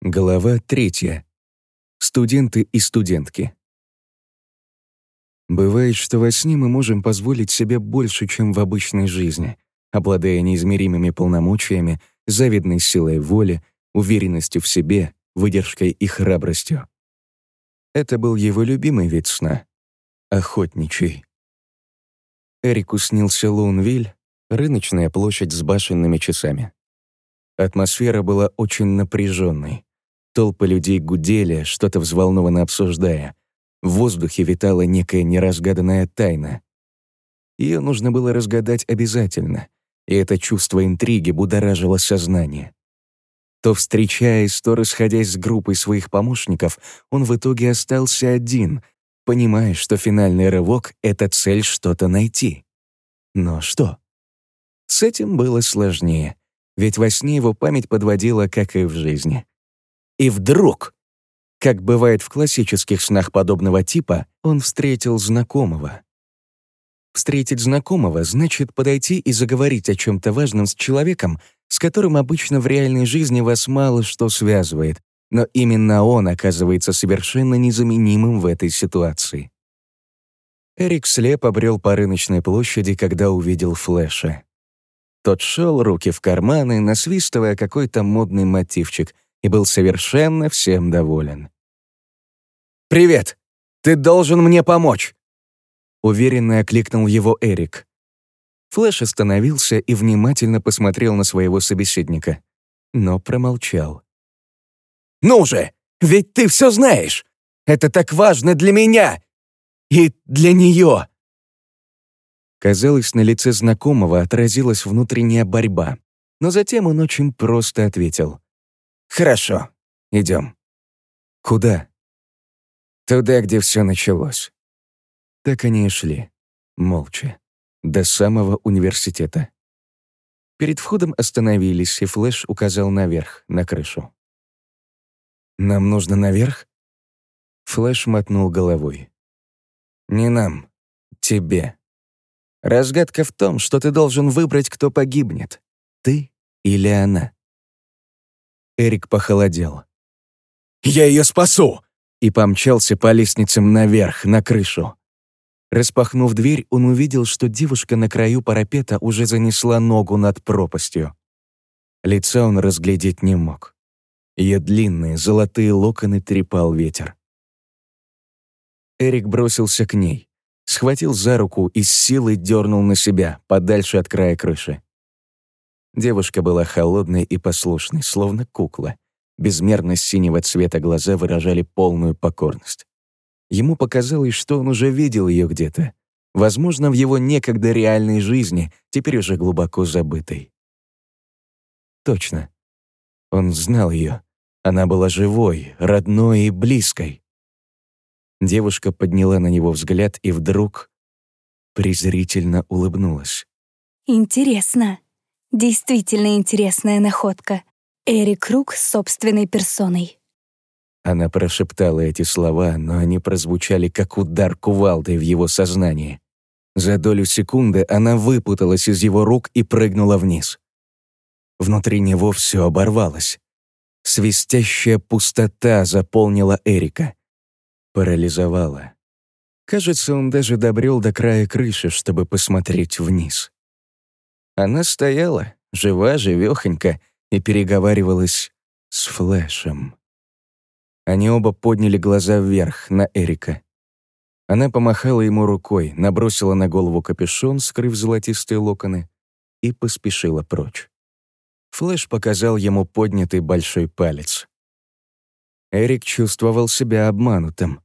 Глава третья. Студенты и студентки. Бывает, что во сне мы можем позволить себе больше, чем в обычной жизни, обладая неизмеримыми полномочиями, завидной силой воли, уверенностью в себе, выдержкой и храбростью. Это был его любимый вид сна — охотничий. Эрику снился Лоунвиль, рыночная площадь с башенными часами. Атмосфера была очень напряженной. Толпы людей гудели, что-то взволнованно обсуждая. В воздухе витала некая неразгаданная тайна. Ее нужно было разгадать обязательно, и это чувство интриги будоражило сознание. То встречаясь, то расходясь с группой своих помощников, он в итоге остался один, понимая, что финальный рывок — это цель что-то найти. Но что? С этим было сложнее, ведь во сне его память подводила, как и в жизни. И вдруг, как бывает в классических снах подобного типа, он встретил знакомого. Встретить знакомого значит подойти и заговорить о чем-то важном с человеком, с которым обычно в реальной жизни вас мало что связывает, но именно он оказывается совершенно незаменимым в этой ситуации. Эрик слеп обрел по рыночной площади, когда увидел Флэша. Тот шел, руки в карманы, насвистывая какой-то модный мотивчик — и был совершенно всем доволен. «Привет! Ты должен мне помочь!» Уверенно окликнул его Эрик. Флэш остановился и внимательно посмотрел на своего собеседника, но промолчал. «Ну же! Ведь ты все знаешь! Это так важно для меня! И для нее!» Казалось, на лице знакомого отразилась внутренняя борьба, но затем он очень просто ответил. «Хорошо, идем». «Куда?» «Туда, где все началось». Так они и шли, молча, до самого университета. Перед входом остановились, и Флэш указал наверх, на крышу. «Нам нужно наверх?» Флэш мотнул головой. «Не нам, тебе. Разгадка в том, что ты должен выбрать, кто погибнет, ты или она». Эрик похолодел. «Я ее спасу!» и помчался по лестницам наверх, на крышу. Распахнув дверь, он увидел, что девушка на краю парапета уже занесла ногу над пропастью. Лица он разглядеть не мог. Ее длинные золотые локоны трепал ветер. Эрик бросился к ней, схватил за руку и с силой дернул на себя, подальше от края крыши. Девушка была холодной и послушной, словно кукла. Безмерно синего цвета глаза выражали полную покорность. Ему показалось, что он уже видел ее где-то. Возможно, в его некогда реальной жизни, теперь уже глубоко забытой. Точно. Он знал ее. Она была живой, родной и близкой. Девушка подняла на него взгляд и вдруг презрительно улыбнулась. «Интересно», Действительно интересная находка. Эрик Круг с собственной персоной. Она прошептала эти слова, но они прозвучали как удар кувалдой в его сознании. За долю секунды она выпуталась из его рук и прыгнула вниз. Внутри него все оборвалось. Свистящая пустота заполнила Эрика. Парализовала. Кажется, он даже добрел до края крыши, чтобы посмотреть вниз. Она стояла, жива, живёхонька, и переговаривалась с Флэшем. Они оба подняли глаза вверх, на Эрика. Она помахала ему рукой, набросила на голову капюшон, скрыв золотистые локоны, и поспешила прочь. Флэш показал ему поднятый большой палец. Эрик чувствовал себя обманутым.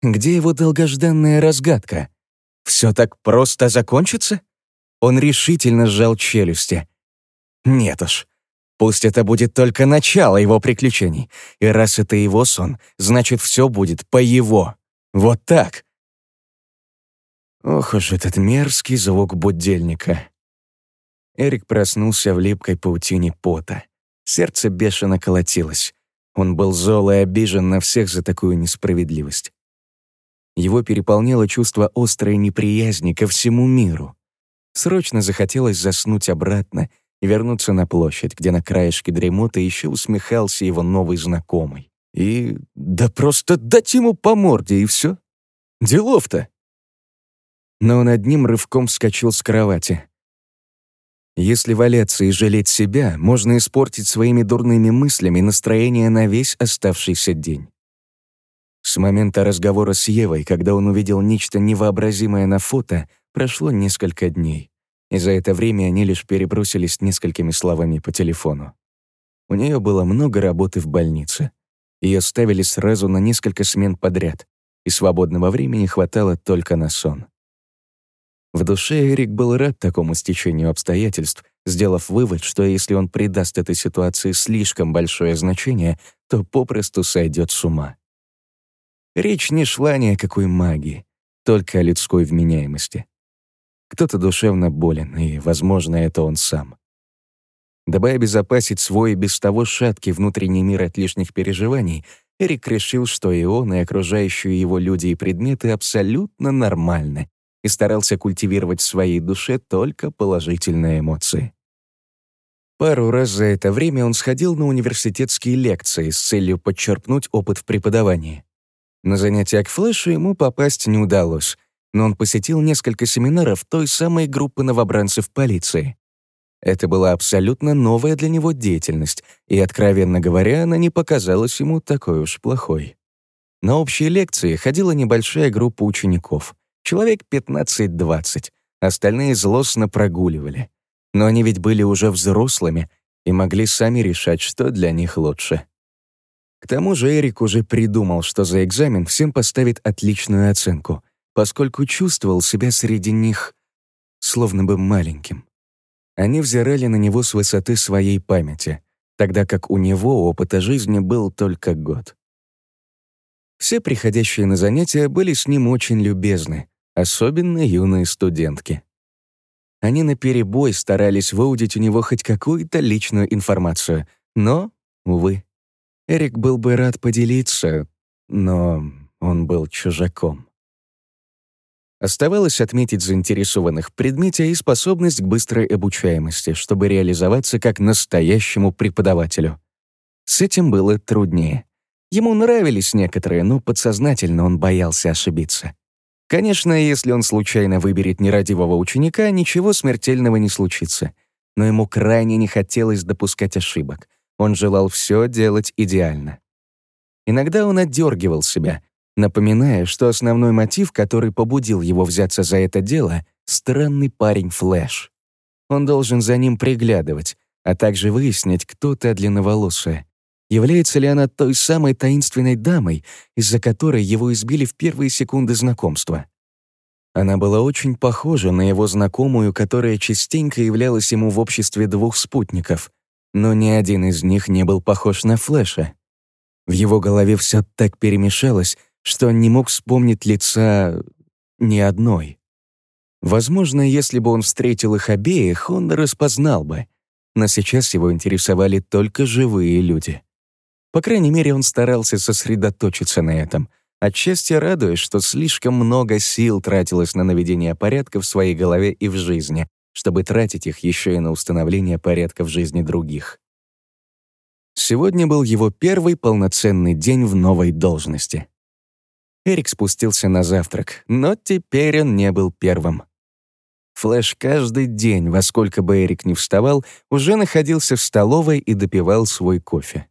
Где его долгожданная разгадка? Все так просто закончится? Он решительно сжал челюсти. Нет уж, пусть это будет только начало его приключений. И раз это его сон, значит, все будет по его. Вот так. Ох уж этот мерзкий звук будильника. Эрик проснулся в липкой паутине пота. Сердце бешено колотилось. Он был зол и обижен на всех за такую несправедливость. Его переполняло чувство острой неприязни ко всему миру. Срочно захотелось заснуть обратно вернуться на площадь, где на краешке дремоты еще усмехался его новый знакомый. И да просто дать ему по морде, и все. Делов-то. Но он одним рывком вскочил с кровати. Если валяться и жалеть себя, можно испортить своими дурными мыслями настроение на весь оставшийся день. С момента разговора с Евой, когда он увидел нечто невообразимое на фото, прошло несколько дней, и за это время они лишь перебросились несколькими словами по телефону. У нее было много работы в больнице. Ее ставили сразу на несколько смен подряд, и свободного времени хватало только на сон. В душе Эрик был рад такому стечению обстоятельств, сделав вывод, что если он придаст этой ситуации слишком большое значение, то попросту сойдет с ума. Речь не шла ни о какой магии, только о людской вменяемости. Кто-то душевно болен, и, возможно, это он сам. Дабы обезопасить свой без того шаткий внутренний мир от лишних переживаний, Эрик решил, что и он, и окружающие его люди и предметы абсолютно нормальны, и старался культивировать в своей душе только положительные эмоции. Пару раз за это время он сходил на университетские лекции с целью подчерпнуть опыт в преподавании. На занятия к флешу ему попасть не удалось, но он посетил несколько семинаров той самой группы новобранцев полиции. Это была абсолютно новая для него деятельность, и, откровенно говоря, она не показалась ему такой уж плохой. На общие лекции ходила небольшая группа учеников — Человек 15-20. Остальные злостно прогуливали. Но они ведь были уже взрослыми и могли сами решать, что для них лучше. К тому же Эрик уже придумал, что за экзамен всем поставит отличную оценку, поскольку чувствовал себя среди них словно бы маленьким. Они взирали на него с высоты своей памяти, тогда как у него опыта жизни был только год. Все приходящие на занятия были с ним очень любезны, особенно юные студентки. Они наперебой старались выудить у него хоть какую-то личную информацию, но, увы, Эрик был бы рад поделиться, но он был чужаком. Оставалось отметить заинтересованных в предмете и способность к быстрой обучаемости, чтобы реализоваться как настоящему преподавателю. С этим было труднее. Ему нравились некоторые, но подсознательно он боялся ошибиться. Конечно, если он случайно выберет нерадивого ученика, ничего смертельного не случится. Но ему крайне не хотелось допускать ошибок. Он желал все делать идеально. Иногда он отдергивал себя, напоминая, что основной мотив, который побудил его взяться за это дело — странный парень Флэш. Он должен за ним приглядывать, а также выяснить, кто та длинноволосая. Является ли она той самой таинственной дамой, из-за которой его избили в первые секунды знакомства? Она была очень похожа на его знакомую, которая частенько являлась ему в обществе двух спутников, но ни один из них не был похож на Флэша. В его голове все так перемешалось, что он не мог вспомнить лица ни одной. Возможно, если бы он встретил их обеих, он распознал бы, но сейчас его интересовали только живые люди. По крайней мере, он старался сосредоточиться на этом, отчасти радуясь, что слишком много сил тратилось на наведение порядка в своей голове и в жизни, чтобы тратить их еще и на установление порядка в жизни других. Сегодня был его первый полноценный день в новой должности. Эрик спустился на завтрак, но теперь он не был первым. Флэш каждый день, во сколько бы Эрик ни вставал, уже находился в столовой и допивал свой кофе.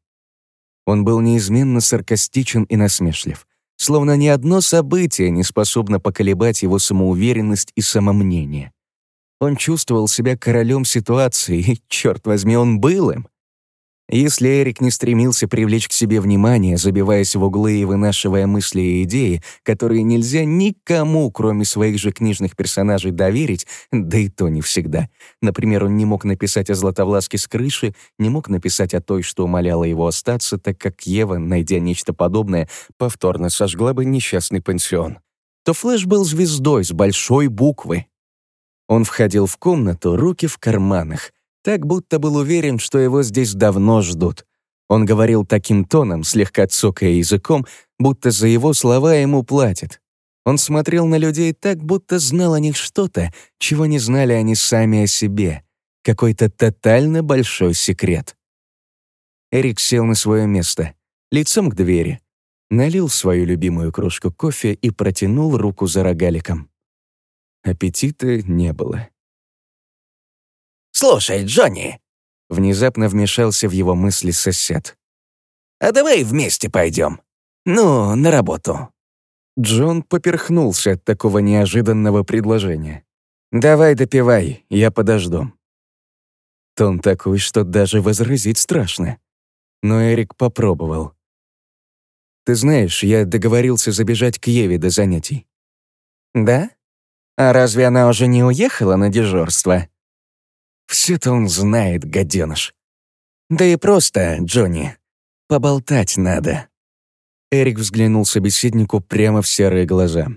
Он был неизменно саркастичен и насмешлив, словно ни одно событие не способно поколебать его самоуверенность и самомнение. Он чувствовал себя королем ситуации, и, черт возьми, он был им. Если Эрик не стремился привлечь к себе внимание, забиваясь в углы и вынашивая мысли и идеи, которые нельзя никому, кроме своих же книжных персонажей, доверить, да и то не всегда. Например, он не мог написать о Златовласке с крыши, не мог написать о той, что умоляла его остаться, так как Ева, найдя нечто подобное, повторно сожгла бы несчастный пансион. То Флэш был звездой с большой буквы. Он входил в комнату, руки в карманах, так будто был уверен, что его здесь давно ждут. Он говорил таким тоном, слегка цокая языком, будто за его слова ему платят. Он смотрел на людей так, будто знал о них что-то, чего не знали они сами о себе. какой-то тотально большой секрет. Эрик сел на свое место, лицом к двери, налил свою любимую кружку кофе и протянул руку за рогаликом. Аппетита не было. «Слушай, Джонни!» Внезапно вмешался в его мысли сосед. «А давай вместе пойдем. Ну, на работу». Джон поперхнулся от такого неожиданного предложения. «Давай допивай, я подожду». Тон такой, что даже возразить страшно. Но Эрик попробовал. «Ты знаешь, я договорился забежать к Еве до занятий». «Да? А разве она уже не уехала на дежурство?» Все-то он знает, гаденыш. Да и просто, Джонни, поболтать надо. Эрик взглянул собеседнику прямо в серые глаза.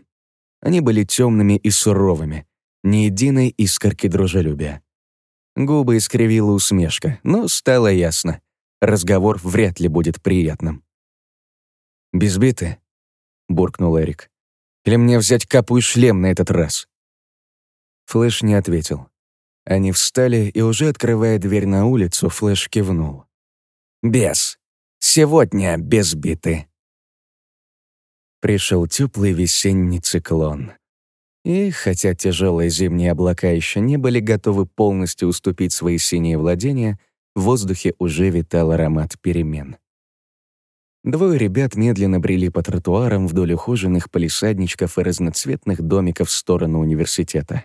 Они были темными и суровыми, ни единой искорки дружелюбия. Губы искривила усмешка, но стало ясно. Разговор вряд ли будет приятным. «Без биты?» — буркнул Эрик. «Или мне взять капу и шлем на этот раз?» Флэш не ответил. Они встали, и уже открывая дверь на улицу, Флэш кивнул. «Без. Сегодня без биты». Пришел теплый весенний циклон. И, хотя тяжелые зимние облака еще не были готовы полностью уступить свои синие владения, в воздухе уже витал аромат перемен. Двое ребят медленно брели по тротуарам вдоль ухоженных полисадничков и разноцветных домиков в сторону университета.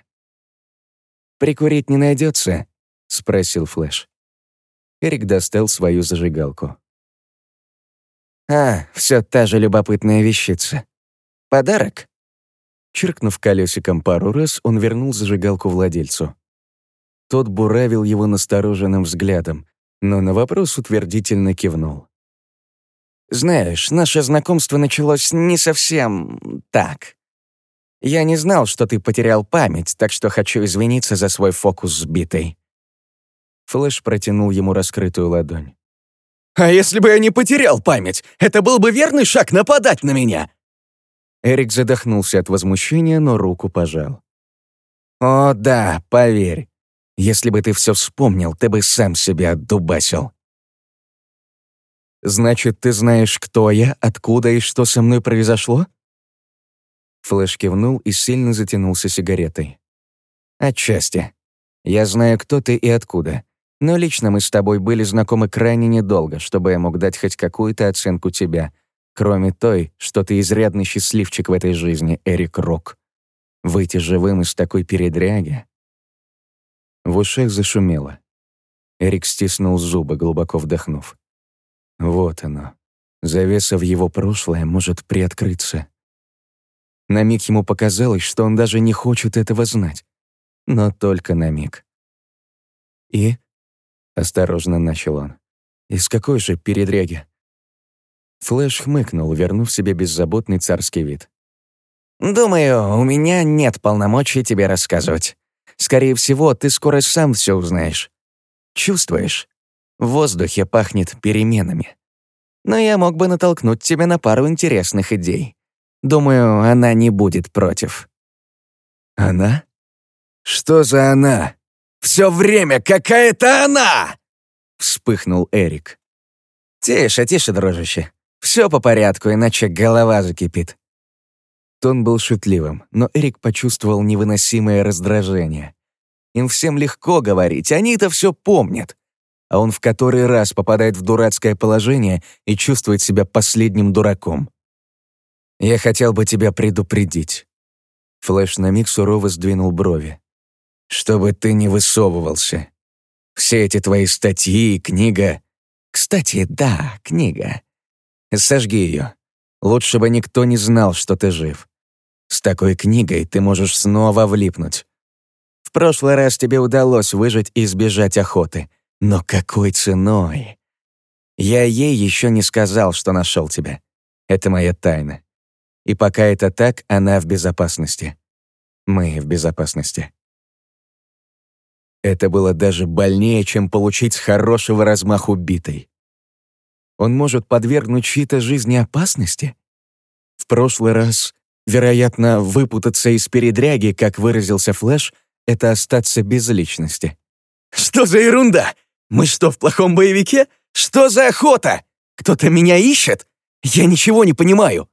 «Прикурить не найдется?» — спросил Флэш. Эрик достал свою зажигалку. «А, все та же любопытная вещица. Подарок?» Чиркнув колесиком пару раз, он вернул зажигалку владельцу. Тот буравил его настороженным взглядом, но на вопрос утвердительно кивнул. «Знаешь, наше знакомство началось не совсем так. Я не знал, что ты потерял память, так что хочу извиниться за свой фокус сбитый». Флэш протянул ему раскрытую ладонь. «А если бы я не потерял память, это был бы верный шаг нападать на меня!» Эрик задохнулся от возмущения, но руку пожал. «О да, поверь. Если бы ты все вспомнил, ты бы сам себя отдубасил». «Значит, ты знаешь, кто я, откуда и что со мной произошло?» Флэш кивнул и сильно затянулся сигаретой. «Отчасти. Я знаю, кто ты и откуда. Но лично мы с тобой были знакомы крайне недолго, чтобы я мог дать хоть какую-то оценку тебя, кроме той, что ты изрядный счастливчик в этой жизни, Эрик Рок. Выйти живым из такой передряги...» В ушах зашумело. Эрик стиснул зубы, глубоко вдохнув. Вот оно. Завеса в его прошлое может приоткрыться. На миг ему показалось, что он даже не хочет этого знать. Но только на миг. «И?» — осторожно начал он. «Из какой же передряги?» Флэш хмыкнул, вернув себе беззаботный царский вид. «Думаю, у меня нет полномочий тебе рассказывать. Скорее всего, ты скоро сам все узнаешь. Чувствуешь? В воздухе пахнет переменами. Но я мог бы натолкнуть тебя на пару интересных идей. Думаю, она не будет против». «Она? Что за она? Все время какая-то она!» Вспыхнул Эрик. «Тише, тише, дружище. Все по порядку, иначе голова закипит». Тон был шутливым, но Эрик почувствовал невыносимое раздражение. Им всем легко говорить, они-то все помнят. А он в который раз попадает в дурацкое положение и чувствует себя последним дураком. «Я хотел бы тебя предупредить». Флэш на миг сурово сдвинул брови. «Чтобы ты не высовывался. Все эти твои статьи, книга...» «Кстати, да, книга. Сожги ее. Лучше бы никто не знал, что ты жив. С такой книгой ты можешь снова влипнуть. В прошлый раз тебе удалось выжить и избежать охоты. Но какой ценой? Я ей еще не сказал, что нашел тебя. Это моя тайна. И пока это так, она в безопасности. Мы в безопасности. Это было даже больнее, чем получить с хорошего размаху битой. Он может подвергнуть чьи-то жизни опасности? В прошлый раз, вероятно, выпутаться из передряги, как выразился Флэш, это остаться без личности. Что за ерунда? Мы что, в плохом боевике? Что за охота? Кто-то меня ищет? Я ничего не понимаю!»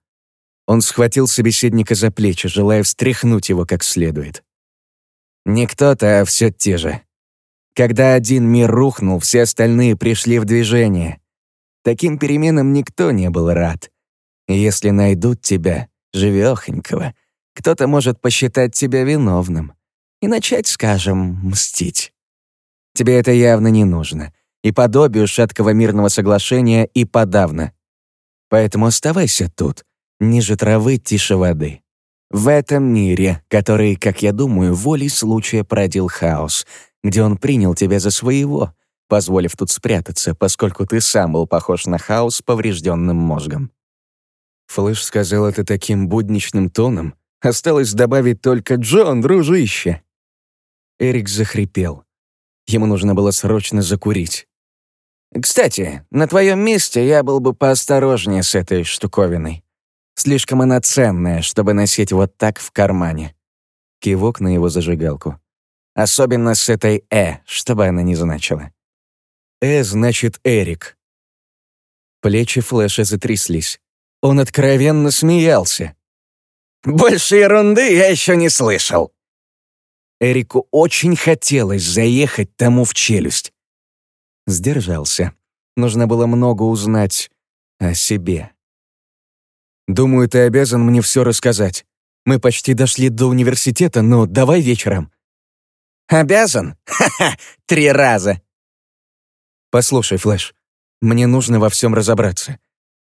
Он схватил собеседника за плечи, желая встряхнуть его как следует. Не кто-то, а все те же. Когда один мир рухнул, все остальные пришли в движение. Таким переменам никто не был рад. если найдут тебя, живёхонького, кто-то может посчитать тебя виновным и начать, скажем, мстить. Тебе это явно не нужно, и подобию шаткого мирного соглашения и подавно. Поэтому оставайся тут, ниже травы, тише воды. В этом мире, который, как я думаю, волей случая породил хаос, где он принял тебя за своего, позволив тут спрятаться, поскольку ты сам был похож на хаос с поврежденным мозгом. Флэш сказал это таким будничным тоном. Осталось добавить только «Джон, дружище!» Эрик захрипел. Ему нужно было срочно закурить. «Кстати, на твоем месте я был бы поосторожнее с этой штуковиной. Слишком она ценная, чтобы носить вот так в кармане». Кивок на его зажигалку. «Особенно с этой «э», чтобы она не значила». «Э» значит «Эрик». Плечи Флэша затряслись. Он откровенно смеялся. «Больше ерунды я еще не слышал». Эрику очень хотелось заехать тому в челюсть. Сдержался. Нужно было много узнать о себе. Думаю, ты обязан мне все рассказать. Мы почти дошли до университета, но давай вечером». «Обязан? Ха-ха! Три раза!» «Послушай, Флэш, мне нужно во всем разобраться.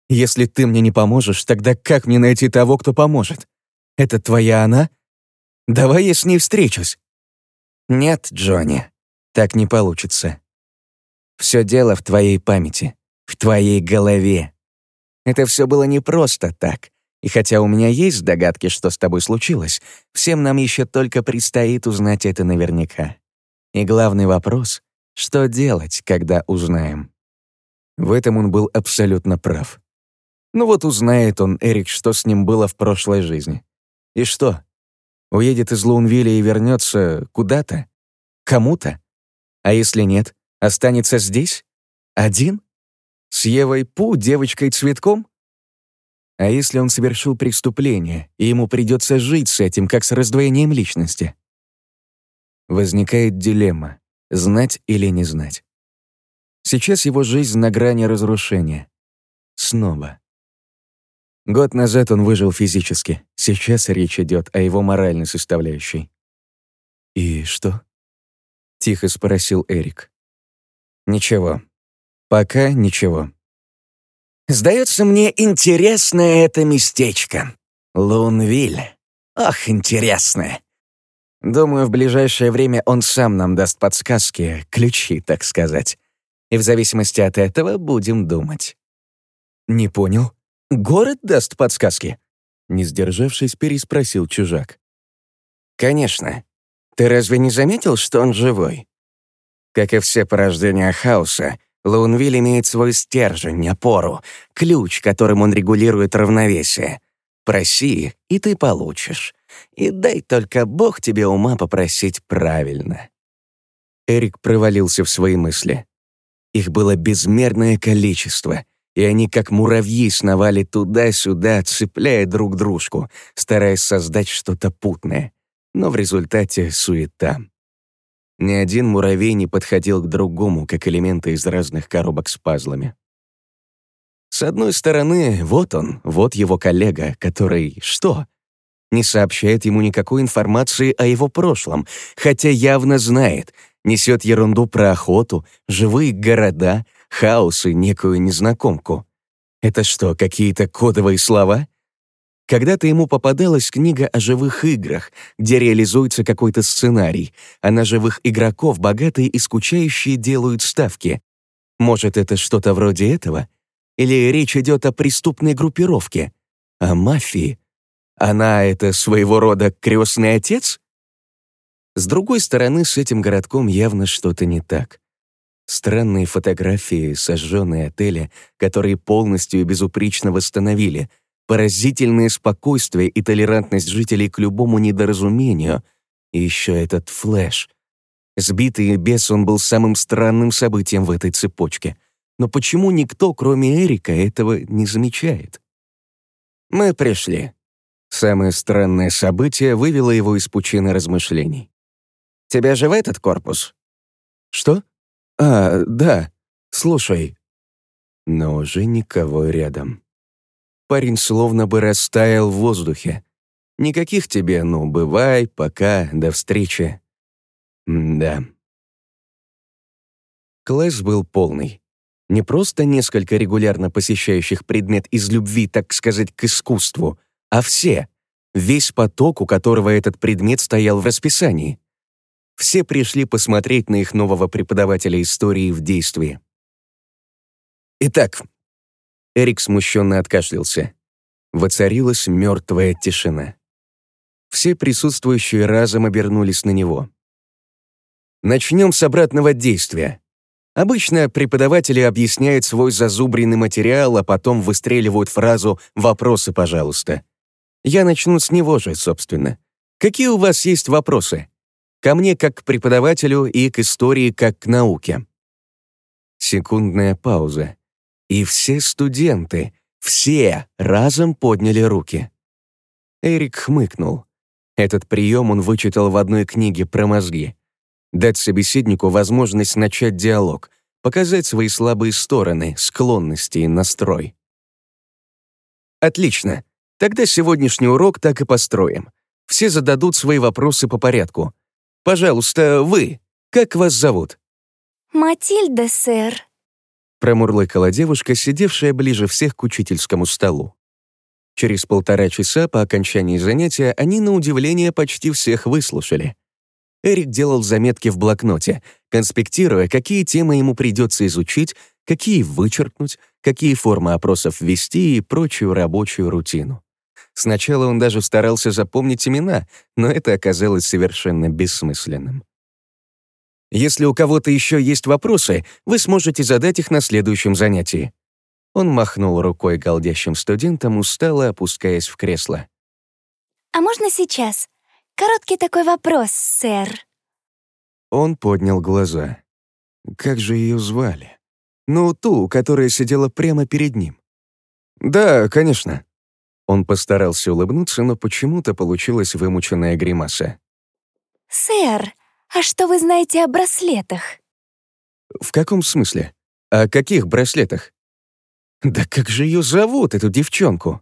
Если ты мне не поможешь, тогда как мне найти того, кто поможет? Это твоя она? Давай я с ней встречусь». «Нет, Джонни, так не получится. Все дело в твоей памяти, в твоей голове. Это все было не просто так. И хотя у меня есть догадки, что с тобой случилось, всем нам еще только предстоит узнать это наверняка. И главный вопрос — что делать, когда узнаем? В этом он был абсолютно прав. Ну вот узнает он, Эрик, что с ним было в прошлой жизни. И что? Уедет из Лоунвилля и вернется куда-то? Кому-то? А если нет, останется здесь? Один? С Евой Пу, девочкой-цветком? А если он совершил преступление, и ему придется жить с этим, как с раздвоением личности? Возникает дилемма — знать или не знать. Сейчас его жизнь на грани разрушения. Снова. Год назад он выжил физически, сейчас речь идет о его моральной составляющей. «И что?» — тихо спросил Эрик. «Ничего. Пока ничего. Сдается мне интересное это местечко. Лунвиль. Ох, интересное. Думаю, в ближайшее время он сам нам даст подсказки, ключи, так сказать. И в зависимости от этого будем думать. Не понял. Город даст подсказки? Не сдержавшись, переспросил чужак. Конечно. Ты разве не заметил, что он живой? Как и все порождения хаоса, Лоунвилл имеет свой стержень, опору, ключ, которым он регулирует равновесие. Проси, и ты получишь. И дай только Бог тебе ума попросить правильно. Эрик провалился в свои мысли. Их было безмерное количество, и они как муравьи сновали туда-сюда, цепляя друг дружку, стараясь создать что-то путное. Но в результате суета. Ни один муравей не подходил к другому, как элементы из разных коробок с пазлами. С одной стороны, вот он, вот его коллега, который что? Не сообщает ему никакой информации о его прошлом, хотя явно знает, несет ерунду про охоту, живые города, хаос и некую незнакомку. Это что, какие-то кодовые слова? Когда-то ему попадалась книга о живых играх, где реализуется какой-то сценарий, а на живых игроков богатые и скучающие делают ставки. Может, это что-то вроде этого? Или речь идет о преступной группировке? О мафии? Она — это своего рода крестный отец? С другой стороны, с этим городком явно что-то не так. Странные фотографии, сожженные отели, которые полностью и безупречно восстановили — поразительное спокойствие и толерантность жителей к любому недоразумению, и еще этот флэш. Сбитый бизон был самым странным событием в этой цепочке. Но почему никто, кроме Эрика, этого не замечает? «Мы пришли». Самое странное событие вывело его из пучины размышлений. «Тебя же в этот корпус?» «Что? А, да. Слушай». Но уже никого рядом. Парень словно бы растаял в воздухе. Никаких тебе «ну, бывай», «пока», «до встречи». Да. Класс был полный. Не просто несколько регулярно посещающих предмет из любви, так сказать, к искусству, а все, весь поток, у которого этот предмет стоял в расписании. Все пришли посмотреть на их нового преподавателя истории в действии. Итак, Эрик смущенно откашлялся. Воцарилась мертвая тишина. Все присутствующие разом обернулись на него. Начнем с обратного действия. Обычно преподаватели объясняют свой зазубренный материал, а потом выстреливают фразу «вопросы, пожалуйста». Я начну с него же, собственно. Какие у вас есть вопросы? Ко мне как к преподавателю и к истории как к науке. Секундная пауза. И все студенты, все разом подняли руки. Эрик хмыкнул. Этот прием он вычитал в одной книге про мозги дать собеседнику возможность начать диалог, показать свои слабые стороны, склонности и настрой. Отлично. Тогда сегодняшний урок так и построим. Все зададут свои вопросы по порядку. Пожалуйста, вы. Как вас зовут? Матильда, сэр. Промурлыкала девушка, сидевшая ближе всех к учительскому столу. Через полтора часа по окончании занятия они, на удивление, почти всех выслушали. Эрик делал заметки в блокноте, конспектируя, какие темы ему придется изучить, какие вычеркнуть, какие формы опросов ввести и прочую рабочую рутину. Сначала он даже старался запомнить имена, но это оказалось совершенно бессмысленным. Если у кого-то еще есть вопросы, вы сможете задать их на следующем занятии. Он махнул рукой голдящим студентам, устало опускаясь в кресло. «А можно сейчас? Короткий такой вопрос, сэр». Он поднял глаза. Как же ее звали? Ну, ту, которая сидела прямо перед ним. «Да, конечно». Он постарался улыбнуться, но почему-то получилась вымученная гримаса. «Сэр, а что вы знаете о браслетах?» «В каком смысле? О каких браслетах?» «Да как же ее зовут, эту девчонку?»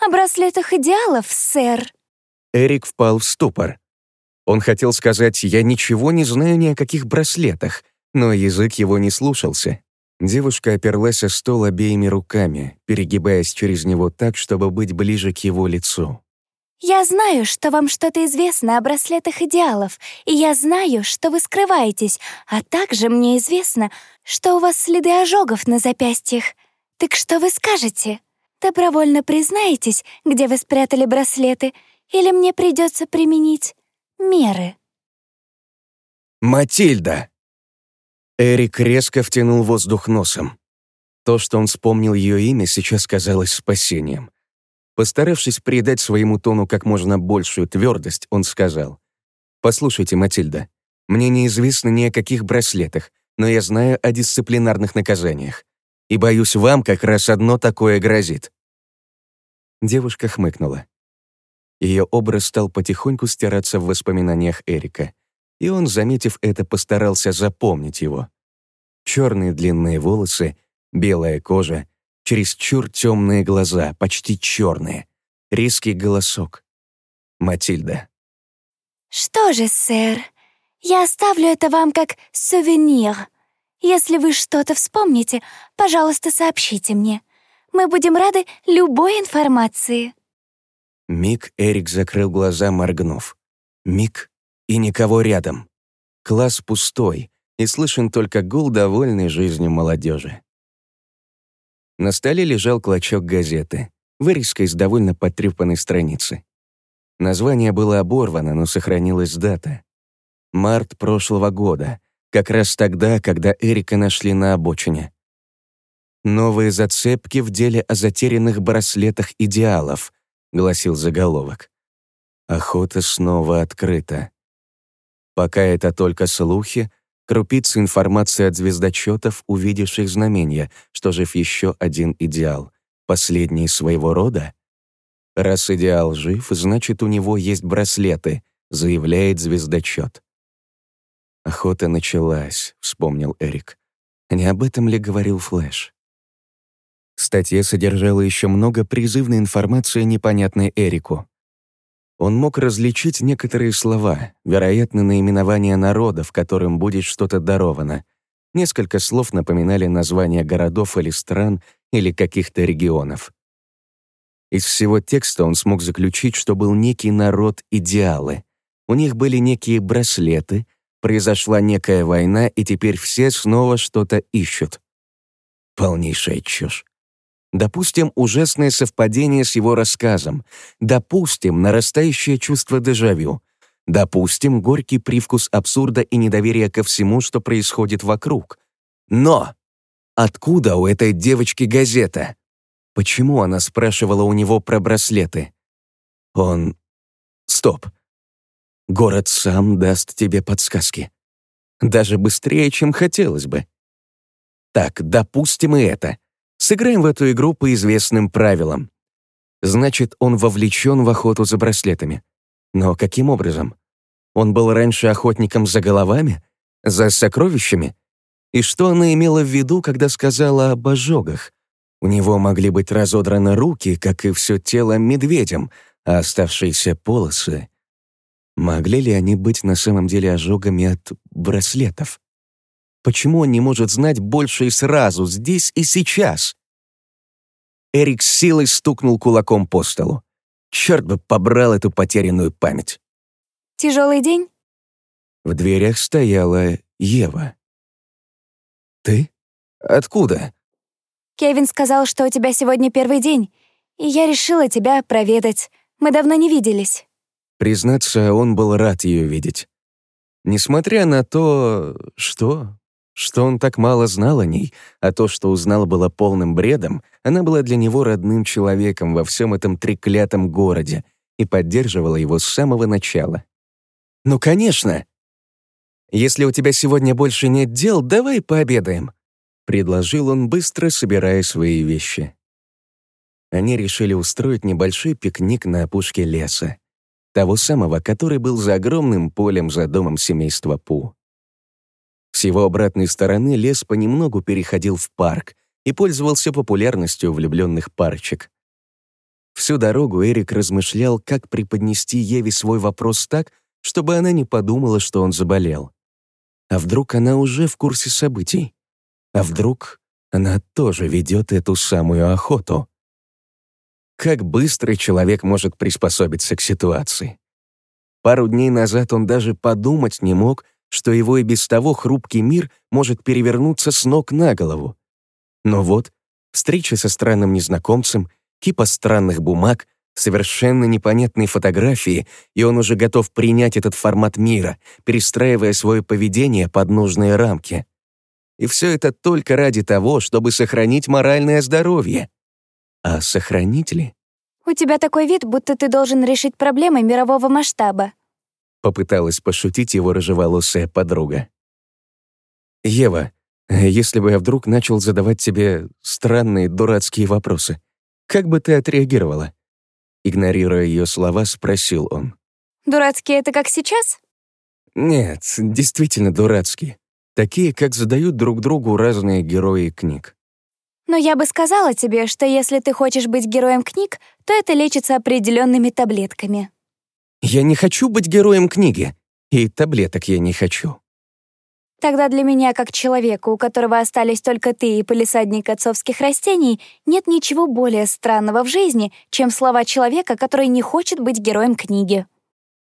«О браслетах идеалов, сэр». Эрик впал в ступор. Он хотел сказать «я ничего не знаю ни о каких браслетах», но язык его не слушался. Девушка оперлась о стол обеими руками, перегибаясь через него так, чтобы быть ближе к его лицу. «Я знаю, что вам что-то известно о браслетах идеалов, и я знаю, что вы скрываетесь, а также мне известно, что у вас следы ожогов на запястьях. Так что вы скажете? Добровольно признаетесь, где вы спрятали браслеты, или мне придется применить меры?» «Матильда!» Эрик резко втянул воздух носом. То, что он вспомнил ее имя, сейчас казалось спасением. Постаравшись придать своему тону как можно большую твердость, он сказал, «Послушайте, Матильда, мне неизвестно ни о каких браслетах, но я знаю о дисциплинарных наказаниях. И боюсь, вам как раз одно такое грозит». Девушка хмыкнула. Ее образ стал потихоньку стираться в воспоминаниях Эрика, и он, заметив это, постарался запомнить его. Черные длинные волосы, белая кожа, чересчур темные глаза, почти черные, резкий голосок. Матильда. «Что же, сэр, я оставлю это вам как сувенир. Если вы что-то вспомните, пожалуйста, сообщите мне. Мы будем рады любой информации». Миг Эрик закрыл глаза, моргнув. Миг и никого рядом. Класс пустой, и слышен только гул довольной жизнью молодежи. На столе лежал клочок газеты, вырезка из довольно потрепанной страницы. Название было оборвано, но сохранилась дата. Март прошлого года, как раз тогда, когда Эрика нашли на обочине. Новые зацепки в деле о затерянных браслетах идеалов — гласил заголовок. Охота снова открыта. Пока это только слухи, крупицы информации от звездочетов, увидевших знамения, что жив еще один идеал, последний своего рода. Раз идеал жив, значит, у него есть браслеты, заявляет звездочет. Охота началась, вспомнил Эрик. Не об этом ли говорил Флэш? Статья содержала еще много призывной информации, непонятной Эрику. Он мог различить некоторые слова, вероятно, наименования народов, которым будет что-то даровано. Несколько слов напоминали названия городов или стран или каких-то регионов. Из всего текста он смог заключить, что был некий народ-идеалы. У них были некие браслеты, произошла некая война, и теперь все снова что-то ищут. Полнейшая чушь. Допустим, ужасное совпадение с его рассказом. Допустим, нарастающее чувство дежавю. Допустим, горький привкус абсурда и недоверия ко всему, что происходит вокруг. Но откуда у этой девочки газета? Почему она спрашивала у него про браслеты? Он... Стоп. Город сам даст тебе подсказки. Даже быстрее, чем хотелось бы. Так, допустим и это. Сыграем в эту игру по известным правилам. Значит, он вовлечен в охоту за браслетами. Но каким образом? Он был раньше охотником за головами? За сокровищами? И что она имела в виду, когда сказала об ожогах? У него могли быть разодраны руки, как и все тело медведем, а оставшиеся полосы... Могли ли они быть на самом деле ожогами от браслетов? Почему он не может знать больше и сразу, здесь и сейчас? Эрик с силой стукнул кулаком по столу. Черт бы побрал эту потерянную память. Тяжелый день? В дверях стояла Ева. «Ты? Откуда?» Кевин сказал, что у тебя сегодня первый день, и я решила тебя проведать. Мы давно не виделись. Признаться, он был рад ее видеть. Несмотря на то, что что он так мало знал о ней, а то, что узнал, было полным бредом, она была для него родным человеком во всем этом треклятом городе и поддерживала его с самого начала. «Ну, конечно! Если у тебя сегодня больше нет дел, давай пообедаем», — предложил он, быстро собирая свои вещи. Они решили устроить небольшой пикник на опушке леса, того самого, который был за огромным полем за домом семейства Пу. С его обратной стороны лес понемногу переходил в парк и пользовался популярностью влюбленных парочек. Всю дорогу Эрик размышлял, как преподнести Еве свой вопрос так, чтобы она не подумала, что он заболел. А вдруг она уже в курсе событий? А вдруг она тоже ведет эту самую охоту? Как быстро человек может приспособиться к ситуации? Пару дней назад он даже подумать не мог, что его и без того хрупкий мир может перевернуться с ног на голову. Но вот, встреча со странным незнакомцем, кипа странных бумаг, совершенно непонятные фотографии, и он уже готов принять этот формат мира, перестраивая свое поведение под нужные рамки. И все это только ради того, чтобы сохранить моральное здоровье. А сохранить ли? «У тебя такой вид, будто ты должен решить проблемы мирового масштаба», Попыталась пошутить его рыжеволосая подруга. «Ева, если бы я вдруг начал задавать тебе странные дурацкие вопросы, как бы ты отреагировала?» Игнорируя ее слова, спросил он. «Дурацкие — это как сейчас?» «Нет, действительно дурацкие. Такие, как задают друг другу разные герои книг». «Но я бы сказала тебе, что если ты хочешь быть героем книг, то это лечится определенными таблетками». Я не хочу быть героем книги, и таблеток я не хочу. Тогда для меня, как человека, у которого остались только ты и полисадник отцовских растений, нет ничего более странного в жизни, чем слова человека, который не хочет быть героем книги.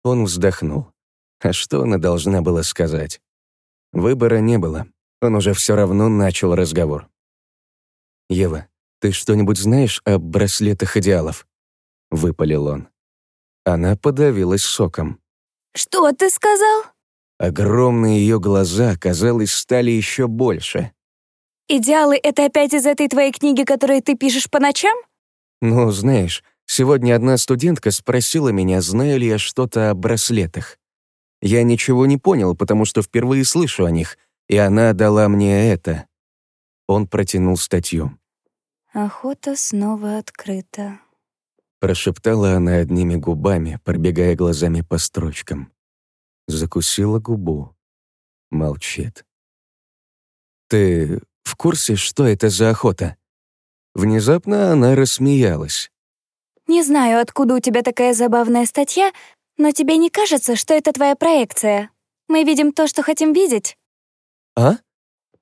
Он вздохнул. А что она должна была сказать? Выбора не было. Он уже все равно начал разговор. «Ева, ты что-нибудь знаешь о браслетах идеалов?» — выпалил он. Она подавилась соком. «Что ты сказал?» Огромные ее глаза, казалось, стали еще больше. «Идеалы — это опять из этой твоей книги, которую ты пишешь по ночам?» «Ну, знаешь, сегодня одна студентка спросила меня, знаю ли я что-то о браслетах. Я ничего не понял, потому что впервые слышу о них, и она дала мне это». Он протянул статью. «Охота снова открыта», — прошептала она одними губами, пробегая глазами по строчкам. Закусила губу. Молчит. «Ты в курсе, что это за охота?» Внезапно она рассмеялась. «Не знаю, откуда у тебя такая забавная статья, но тебе не кажется, что это твоя проекция? Мы видим то, что хотим видеть?» «А?»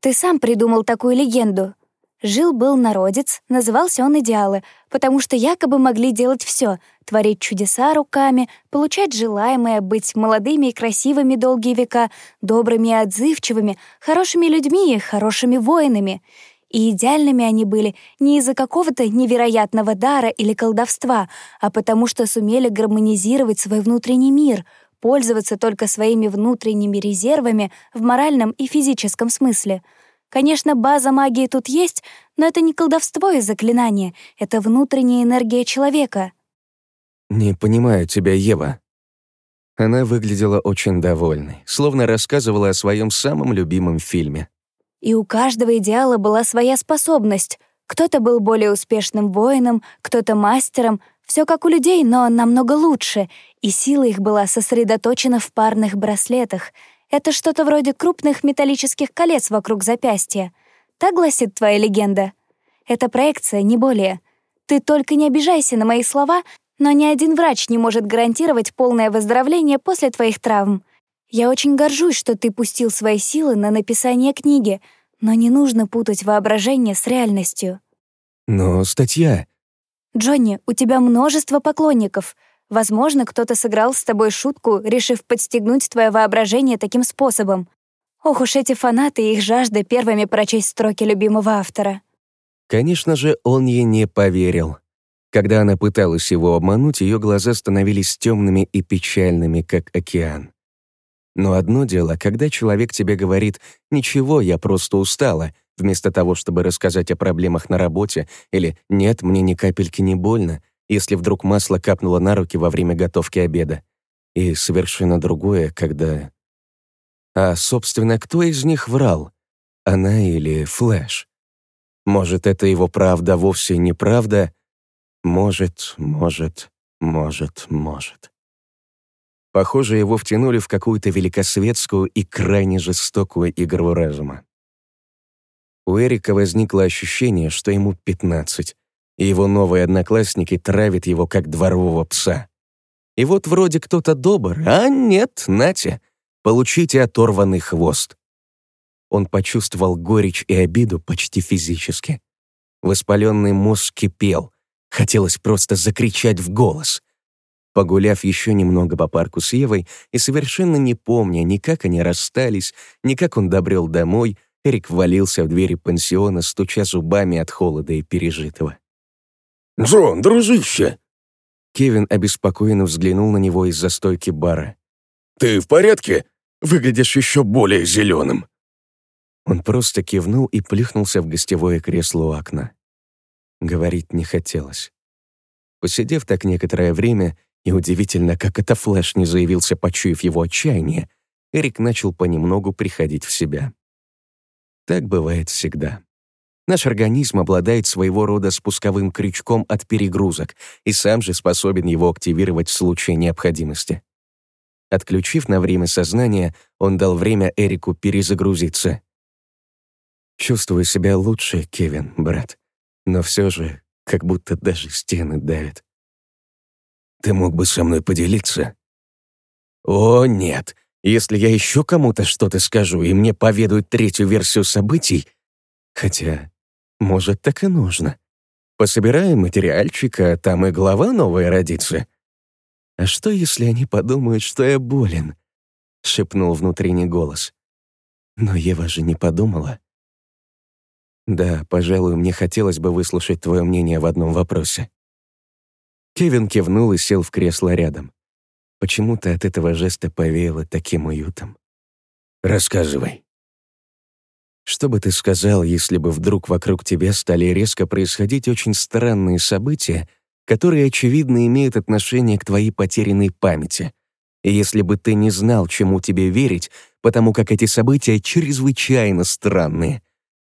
«Ты сам придумал такую легенду. Жил-был народец, назывался он «Идеалы», потому что якобы могли делать все: творить чудеса руками, получать желаемое, быть молодыми и красивыми долгие века, добрыми и отзывчивыми, хорошими людьми и хорошими воинами. И идеальными они были не из-за какого-то невероятного дара или колдовства, а потому что сумели гармонизировать свой внутренний мир, пользоваться только своими внутренними резервами в моральном и физическом смысле. Конечно, база магии тут есть, но это не колдовство и заклинание, это внутренняя энергия человека. «Не понимаю тебя, Ева». Она выглядела очень довольной, словно рассказывала о своем самом любимом фильме. И у каждого идеала была своя способность. Кто-то был более успешным воином, кто-то мастером. Все как у людей, но намного лучше. И сила их была сосредоточена в парных браслетах. Это что-то вроде крупных металлических колец вокруг запястья. Так гласит твоя легенда. Это проекция, не более. Ты только не обижайся на мои слова, но ни один врач не может гарантировать полное выздоровление после твоих травм. Я очень горжусь, что ты пустил свои силы на написание книги, но не нужно путать воображение с реальностью. Но статья... Джонни, у тебя множество поклонников. Возможно, кто-то сыграл с тобой шутку, решив подстегнуть твое воображение таким способом. Ох уж эти фанаты и их жажда первыми прочесть строки любимого автора. Конечно же, он ей не поверил. Когда она пыталась его обмануть, ее глаза становились темными и печальными, как океан. Но одно дело, когда человек тебе говорит «Ничего, я просто устала», вместо того, чтобы рассказать о проблемах на работе, или «Нет, мне ни капельки не больно», если вдруг масло капнуло на руки во время готовки обеда. И совершенно другое, когда... А, собственно, кто из них врал? Она или Флэш? Может, это его правда вовсе не правда? Может, может, может, может. Похоже, его втянули в какую-то великосветскую и крайне жестокую игру разума. У Эрика возникло ощущение, что ему 15, и его новые одноклассники травят его как дворового пса. И вот вроде кто-то добр, а нет, нате, получите оторванный хвост. Он почувствовал горечь и обиду почти физически. Воспаленный мозг кипел, хотелось просто закричать в голос — Погуляв еще немного по парку с Евой и совершенно не помня ни как они расстались, ни как он добрел домой, Эрик ввалился в двери пансиона, стуча зубами от холода и пережитого. «Джон, дружище!» Кевин обеспокоенно взглянул на него из-за стойки бара. «Ты в порядке? Выглядишь еще более зеленым». Он просто кивнул и плюхнулся в гостевое кресло у окна. Говорить не хотелось. Посидев так некоторое время, и удивительно, как это Флэш не заявился, почуяв его отчаяние, Эрик начал понемногу приходить в себя. Так бывает всегда. Наш организм обладает своего рода спусковым крючком от перегрузок и сам же способен его активировать в случае необходимости. Отключив на время сознание, он дал время Эрику перезагрузиться. «Чувствую себя лучше, Кевин, брат, но все же как будто даже стены давят. Ты мог бы со мной поделиться?» «О, нет. Если я еще кому-то что-то скажу, и мне поведают третью версию событий... Хотя, может, так и нужно. Пособираем материальчика, там и глава новая родится. А что, если они подумают, что я болен?» — шепнул внутренний голос. Но Ева же не подумала. «Да, пожалуй, мне хотелось бы выслушать твое мнение в одном вопросе. Кевин кивнул и сел в кресло рядом. Почему-то от этого жеста повеяло таким уютом. «Рассказывай». Что бы ты сказал, если бы вдруг вокруг тебя стали резко происходить очень странные события, которые, очевидно, имеют отношение к твоей потерянной памяти? И если бы ты не знал, чему тебе верить, потому как эти события чрезвычайно странные,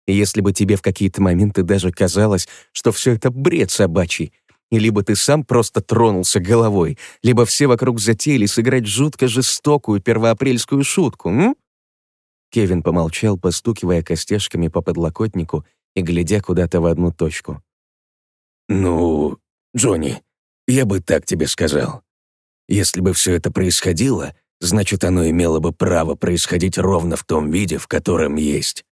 если бы тебе в какие-то моменты даже казалось, что все это бред собачий, и либо ты сам просто тронулся головой, либо все вокруг затеяли сыграть жутко жестокую первоапрельскую шутку, м? Кевин помолчал, постукивая костяшками по подлокотнику и глядя куда-то в одну точку. «Ну, Джонни, я бы так тебе сказал. Если бы все это происходило, значит, оно имело бы право происходить ровно в том виде, в котором есть.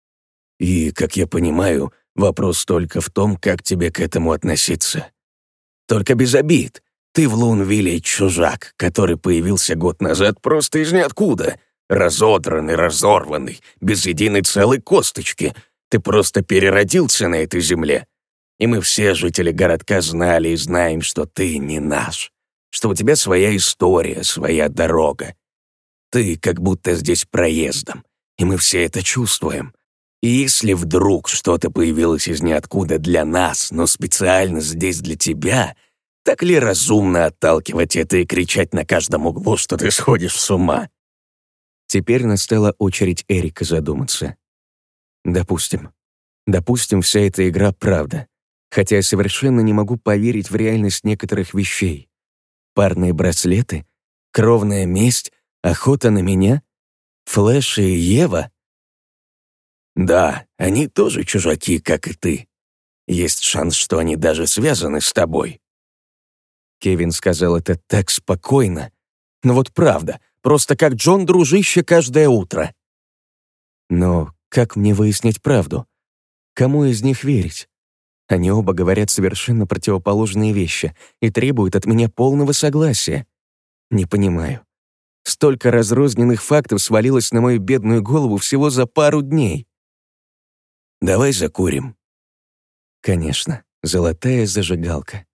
И, как я понимаю, вопрос только в том, как тебе к этому относиться. Только без обид. Ты в Лунвилле чужак, который появился год назад просто из ниоткуда. Разодранный, разорванный, без единой целой косточки. Ты просто переродился на этой земле. И мы все, жители городка, знали и знаем, что ты не наш что у тебя своя история, своя дорога. Ты как будто здесь проездом, и мы все это чувствуем. И если вдруг что-то появилось из ниоткуда для нас, но специально здесь для тебя, так ли разумно отталкивать это и кричать на каждом углу, что ты сходишь с ума? Теперь настала очередь Эрика задуматься. Допустим. Допустим, вся эта игра — правда. Хотя я совершенно не могу поверить в реальность некоторых вещей. Парные браслеты? Кровная месть? Охота на меня? Флэш и Ева? Да, они тоже чужаки, как и ты. Есть шанс, что они даже связаны с тобой. Кевин сказал это так спокойно. Но вот правда, просто как Джон дружище каждое утро. Но как мне выяснить правду? Кому из них верить? Они оба говорят совершенно противоположные вещи и требуют от меня полного согласия. Не понимаю. Столько разрозненных фактов свалилось на мою бедную голову всего за пару дней. «Давай закурим». Конечно, золотая зажигалка.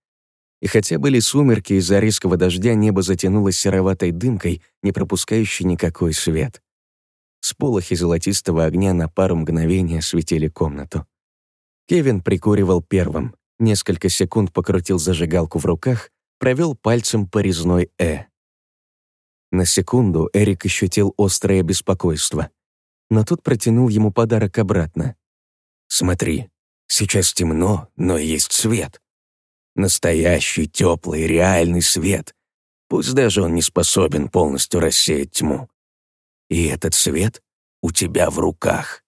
И хотя были сумерки из-за резкого дождя, небо затянулось сероватой дымкой, не пропускающей никакой свет. Сполохи золотистого огня на пару мгновений осветили комнату. Кевин прикуривал первым, несколько секунд покрутил зажигалку в руках, провел пальцем по резной «э». На секунду Эрик ощутил острое беспокойство, но тут протянул ему подарок обратно. «Смотри, сейчас темно, но есть свет. Настоящий, теплый, реальный свет. Пусть даже он не способен полностью рассеять тьму. И этот свет у тебя в руках.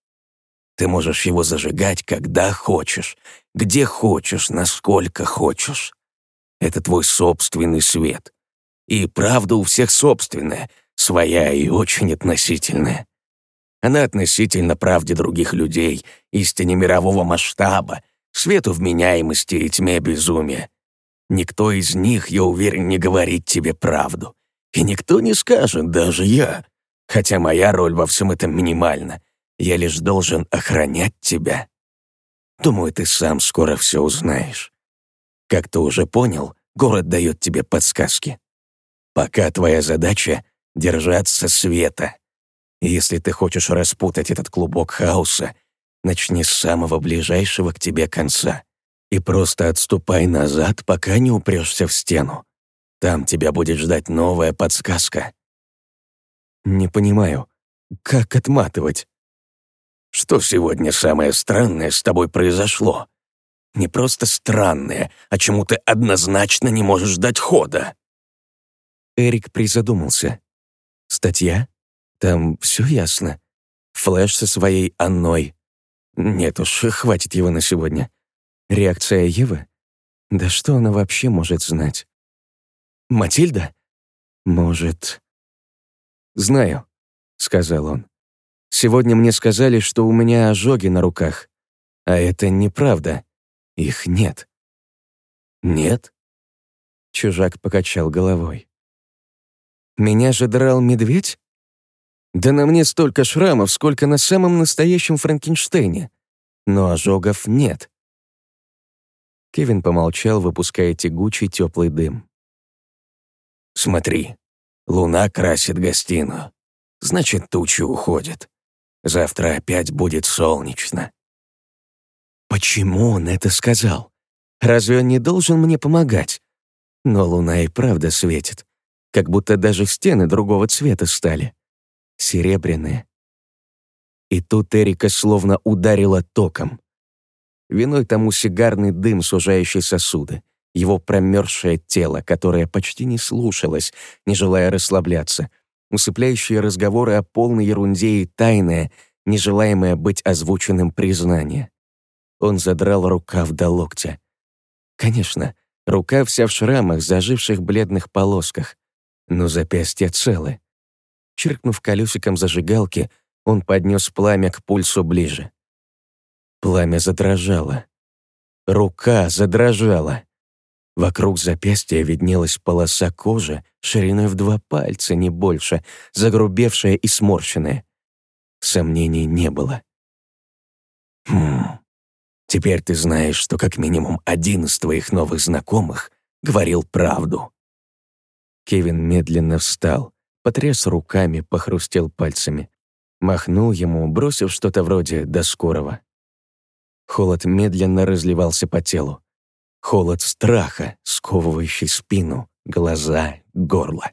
Ты можешь его зажигать, когда хочешь, где хочешь, насколько хочешь. Это твой собственный свет. И правда у всех собственная, своя и очень относительная. Она относительно правде других людей, истине мирового масштаба, свету вменяемости и тьме безумия. Никто из них, я уверен, не говорит тебе правду. И никто не скажет, даже я. Хотя моя роль во всем этом минимальна. Я лишь должен охранять тебя. Думаю, ты сам скоро все узнаешь. Как ты уже понял, город дает тебе подсказки. Пока твоя задача — держаться света. Если ты хочешь распутать этот клубок хаоса, начни с самого ближайшего к тебе конца и просто отступай назад, пока не упрешься в стену. Там тебя будет ждать новая подсказка. Не понимаю, как отматывать? Что сегодня самое странное с тобой произошло? Не просто странное, а чему ты однозначно не можешь дать хода. Эрик призадумался. Статья? Там все ясно. Флэш со своей Анной. Нет уж, хватит его на сегодня. Реакция Евы? Да что она вообще может знать? Матильда? Может... «Знаю», — сказал он. Сегодня мне сказали, что у меня ожоги на руках. А это неправда. Их нет. Нет? Чужак покачал головой. Меня же драл медведь? Да на мне столько шрамов, сколько на самом настоящем Франкенштейне. Но ожогов нет. Кевин помолчал, выпуская тягучий теплый дым. «Смотри, луна красит гостиную. Значит, тучи уходят. Завтра опять будет солнечно». Почему он это сказал? Разве он не должен мне помогать? Но луна и правда светит. как будто даже стены другого цвета стали. Серебряные. И тут Эрика словно ударила током. Виной тому сигарный дым, сужающий сосуды, его промерзшее тело, которое почти не слушалось, не желая расслабляться, усыпляющие разговоры о полной ерунде и тайное, нежелаемое быть озвученным признание. Он задрал рукав до локтя. Конечно, рука вся в шрамах, заживших бледных полосках, но запястья целы. Чиркнув колесиком зажигалки, он поднес пламя к пульсу ближе. Пламя задрожало. Рука задрожала. Вокруг запястья виднелась полоса кожи шириной в два пальца, не больше, загрубевшая и сморщенная. Сомнений не было. «Хм, теперь ты знаешь, что как минимум один из твоих новых знакомых говорил правду». Кевин медленно встал, потряс руками, похрустел пальцами. Махнул ему, бросив что-то вроде «до скорого». Холод медленно разливался по телу. Холод страха, сковывающий спину, глаза, горло.